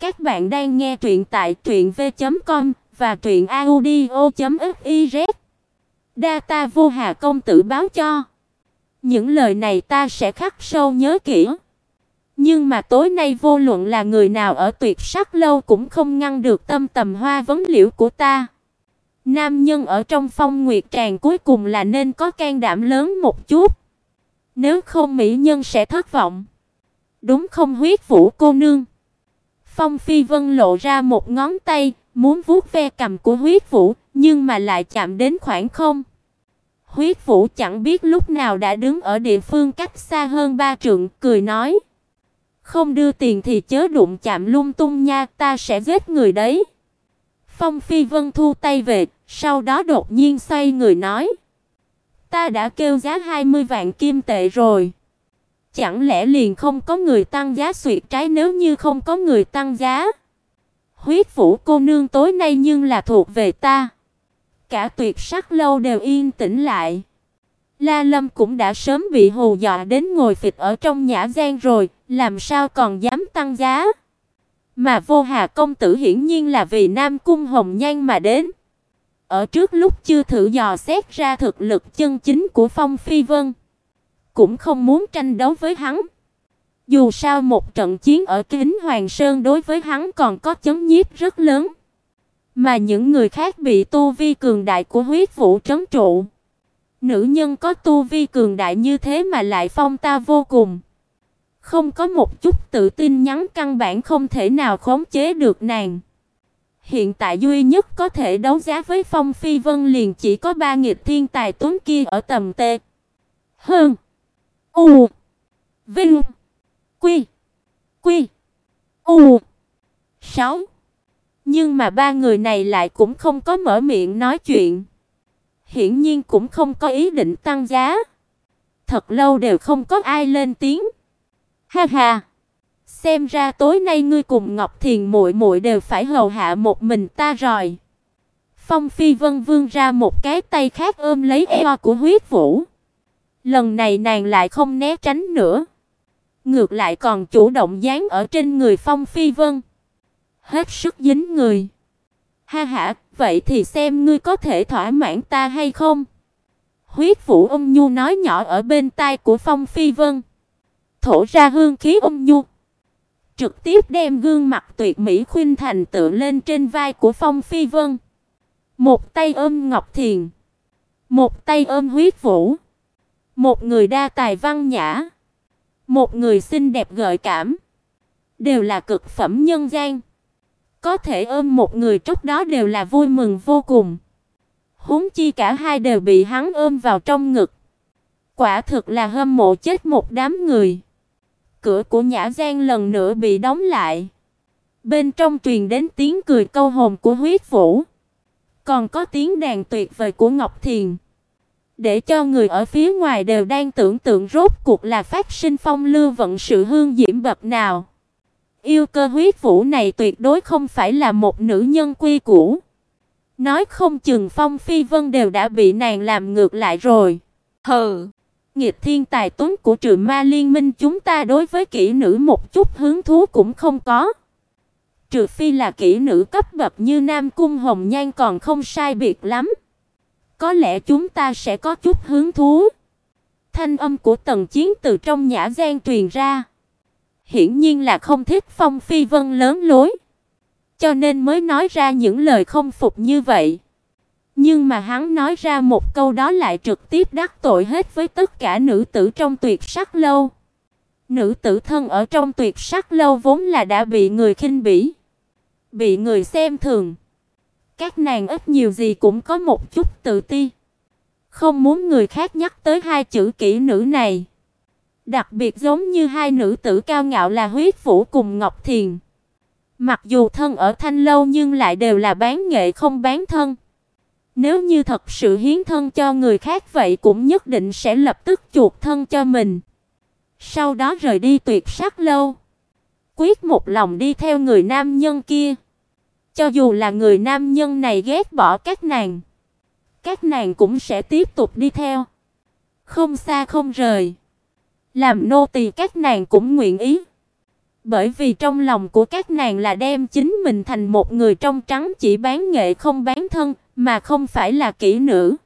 Các bạn đang nghe truyện tại truyệnv.com và truyệnaudio.fiz. Đa vô hà công tử báo cho. Những lời này ta sẽ khắc sâu nhớ kỹ. Nhưng mà tối nay vô luận là người nào ở Tuyệt Sắc lâu cũng không ngăn được tâm tầm hoa vấn liễu của ta. Nam nhân ở trong Phong Nguyệt Tràng cuối cùng là nên có can đảm lớn một chút. Nếu không mỹ nhân sẽ thất vọng. Đúng không huyết vũ cô nương? Phong Phi Vân lộ ra một ngón tay, muốn vuốt ve cằm của huyết vũ, nhưng mà lại chạm đến khoảng không. Huyết Vũ chẳng biết lúc nào đã đứng ở địa phương cách xa hơn ba trượng, cười nói: "Không đưa tiền thì chớ đụng chạm lung tung nha, ta sẽ giết người đấy." Phong Phi Vân thu tay về, sau đó đột nhiên xoay người nói: "Ta đã kêu giá 20 vạn kim tệ rồi." Chẳng lẽ liền không có người tăng giá suyệt trái nếu như không có người tăng giá? Huyết Vũ cô nương tối nay nhưng là thuộc về ta. Cả tuyệt sắc lâu đều yên tĩnh lại. La Lâm cũng đã sớm bị hù dọa đến ngồi phịch ở trong nhã gian rồi, làm sao còn dám tăng giá? Mà Vô Hà công tử hiển nhiên là vì Nam cung Hồng Nhan mà đến. Ở trước lúc chưa thử dò xét ra thực lực chân chính của Phong Phi Vân, cũng không muốn tranh đấu với hắn. Dù sao một trận chiến ở Kính Hoàng Sơn đối với hắn còn có chấn nhiếp rất lớn, mà những người khác bị tu vi cường đại của huyết vũ trấn trụ. Nữ nhân có tu vi cường đại như thế mà lại phong ta vô cùng. Không có một chút tự tin nhắn căn bản không thể nào khống chế được nàng. Hiện tại duy nhất có thể đấu giá với Phong Phi Vân liền chỉ có ba nghịch thiên tài tuấn kia ở tầm T. Hơn. U. Vinh. Quy. Quy. U. 6. Nhưng mà ba người này lại cũng không có mở miệng nói chuyện. Hiển nhiên cũng không có ý định tăng giá. Thật lâu đều không có ai lên tiếng. Ha ha. Xem ra tối nay ngươi cùng Ngọc Thiền muội muội đều phải hầu hạ một mình ta rồi. Phong Phi Vân vươn ra một cái tay khác ôm lấy eo của Huyết Vũ. Lần này nàng lại không né tránh nữa, ngược lại còn chủ động dán ở trên người Phong Phi Vân, hết sức dính người. Ha ha, vậy thì xem ngươi có thể thỏa mãn ta hay không? Huyết Vũ ôm nhu nói nhỏ ở bên tai của Phong Phi Vân, thổ ra hương khí ôm nhu, trực tiếp đem gương mặt tuyệt mỹ khuynh thành tựa lên trên vai của Phong Phi Vân. Một tay ôm Ngọc Thiền, một tay ôm Huyết Vũ. Một người đa tài văn nhã, một người xinh đẹp gợi cảm, đều là cực phẩm nhân gian. Có thể ôm một người trước đó đều là vui mừng vô cùng. Huống chi cả hai đều bị hắn ôm vào trong ngực. Quả thực là hâm mộ chết một đám người. Cửa của Nhã Gian lần nữa bị đóng lại. Bên trong truyền đến tiếng cười câu hồn của Huyết Vũ, còn có tiếng đàn tuyệt vời của Ngọc Thiền để cho người ở phía ngoài đều đang tưởng tượng rốt cuộc là phát sinh phong lưu vận sự hương diễm bậc nào. Yêu cơ huyết vũ này tuyệt đối không phải là một nữ nhân quy củ. Nói không chừng Phong Phi Vân đều đã bị nàng làm ngược lại rồi. Hừ, nghịch thiên tài tuấn của Trừ Ma Liên Minh chúng ta đối với kỹ nữ một chút hứng thú cũng không có. Trừ phi là kỹ nữ cấp bậc như Nam Cung Hồng Nhan còn không sai biệt lắm có lẽ chúng ta sẽ có chút hứng thú. Thanh âm của Tần Chiến từ trong nhã gian truyền ra. Hiển nhiên là không thích Phong Phi Vân lớn lối, cho nên mới nói ra những lời không phục như vậy. Nhưng mà hắn nói ra một câu đó lại trực tiếp đắc tội hết với tất cả nữ tử trong Tuyệt Sắc lâu. Nữ tử thân ở trong Tuyệt Sắc lâu vốn là đã bị người khinh bỉ, bị người xem thường. Các nàng ít nhiều gì cũng có một chút tự ti. Không muốn người khác nhắc tới hai chữ kỹ nữ này. Đặc biệt giống như hai nữ tử cao ngạo là Huyết Vũ cùng Ngọc Thiền. Mặc dù thân ở Thanh lâu nhưng lại đều là bán nghệ không bán thân. Nếu như thật sự hiến thân cho người khác vậy cũng nhất định sẽ lập tức chuộc thân cho mình. Sau đó rời đi tuyệt sắc lâu. Quyết một lòng đi theo người nam nhân kia. Cho dù là người nam nhân này ghét bỏ các nàng, các nàng cũng sẽ tiếp tục đi theo. Không xa không rời. Làm nô tỳ các nàng cũng nguyện ý. Bởi vì trong lòng của các nàng là đem chính mình thành một người trong trắng chỉ bán nghệ không bán thân, mà không phải là kỹ nữ.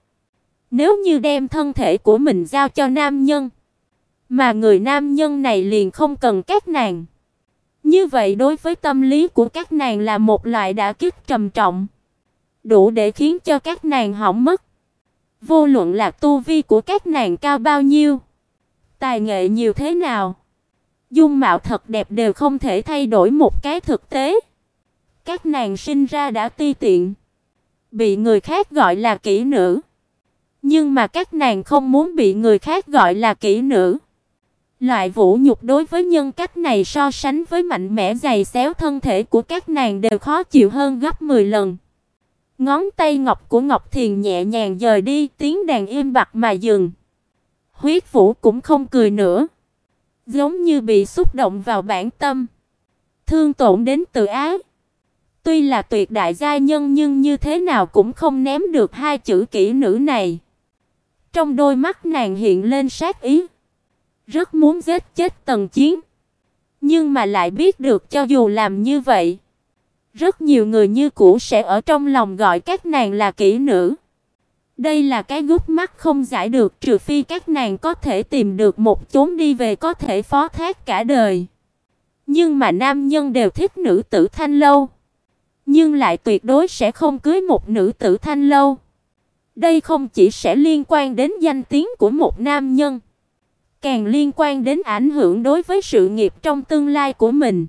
Nếu như đem thân thể của mình giao cho nam nhân, mà người nam nhân này liền không cần các nàng. Như vậy đối với tâm lý của các nàng là một loại đả kích trầm trọng, đủ để khiến cho các nàng hỏng mất. Vô luận là tu vi của các nàng cao bao nhiêu, tài nghệ nhiều thế nào, dung mạo thật đẹp đều không thể thay đổi một cái thực tế. Các nàng sinh ra đã ti tiện, bị người khác gọi là kỹ nữ. Nhưng mà các nàng không muốn bị người khác gọi là kỹ nữ. Loại vũ nhục đối với nhân cách này so sánh với mạnh mẽ dày xéo thân thể của các nàng đều khó chịu hơn gấp 10 lần. Ngón tay ngọc của Ngọc Thiền nhẹ nhàng dời đi, tiếng đàn im bặt mà dừng. Huyết Vũ cũng không cười nữa, giống như bị xúc động vào bản tâm, thương tổn đến tự ái. Tuy là tuyệt đại gia nhân nhưng như thế nào cũng không ném được hai chữ kỹ nữ này. Trong đôi mắt nàng hiện lên sát ý, rất muốn giết chết Tần Chiến, nhưng mà lại biết được cho dù làm như vậy, rất nhiều người như cũ sẽ ở trong lòng gọi các nàng là kỹ nữ. Đây là cái gút mắt không giải được, trừ phi các nàng có thể tìm được một chốn đi về có thể phó thác cả đời. Nhưng mà nam nhân đều thích nữ tử thanh lâu, nhưng lại tuyệt đối sẽ không cưới một nữ tử thanh lâu. Đây không chỉ sẽ liên quan đến danh tiếng của một nam nhân, càng liên quan đến ảnh hưởng đối với sự nghiệp trong tương lai của mình.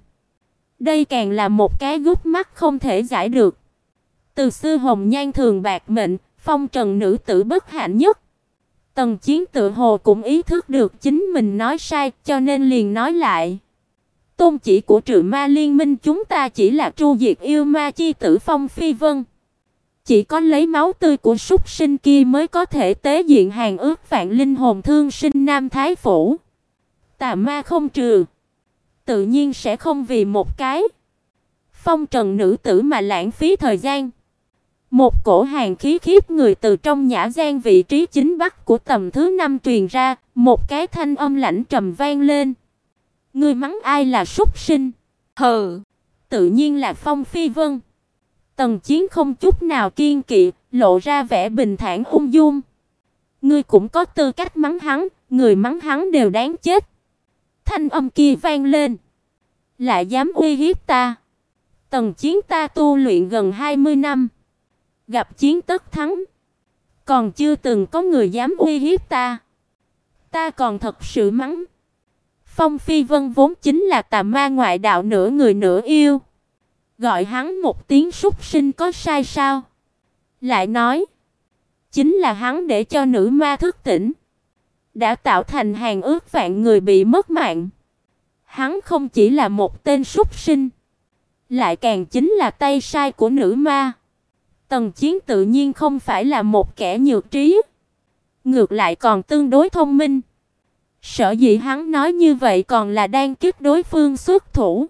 Đây càng là một cái gút mắt không thể giải được. Từ xưa hồng nhan thường bạc mệnh, phong trần nữ tử bất hạnh nhất. Tần Chiến tự hồ cũng ý thức được chính mình nói sai, cho nên liền nói lại. Tôn chỉ của Trừ Ma Liên Minh chúng ta chỉ là tru diệt yêu ma chi tử Phong Phi Vân. Chỉ có lấy máu tươi của súc sinh kia mới có thể tế diện hàng ước vạn linh hồn thương sinh Nam Thái phủ. Tà ma không trừ, tự nhiên sẽ không vì một cái phong trần nữ tử mà lãng phí thời gian. Một cổ hàng khí khiếp người từ trong nhã gian vị trí chính bắc của tầm thứ năm truyền ra, một cái thanh âm lãnh trầm vang lên. Ngươi mắng ai là súc sinh? Hừ, tự nhiên là Phong Phi Vân. Tần Chiến không chút nào kiên kỵ, lộ ra vẻ bình thản ung dung. Ngươi cũng có tư cách mắng hắn, người mắng hắn đều đáng chết. Thanh âm kia vang lên. Lại dám uy hiếp ta. Tần Chiến ta tu luyện gần 20 năm, gặp chiến tất thắng, còn chưa từng có người dám uy hiếp ta. Ta còn thật sự mắng. Phong Phi Vân vốn chính là tà ma ngoại đạo nửa người nửa yêu. Gọi hắn một tiếng súc sinh có sai sao? Lại nói, chính là hắn để cho nữ ma thức tỉnh, đã tạo thành hàng ước vạn người bị mất mạng. Hắn không chỉ là một tên súc sinh, lại càng chính là tay sai của nữ ma. Tần Chiến tự nhiên không phải là một kẻ nhược trí, ngược lại còn tương đối thông minh. Sở dĩ hắn nói như vậy còn là đang kích đối phương xuất thủ.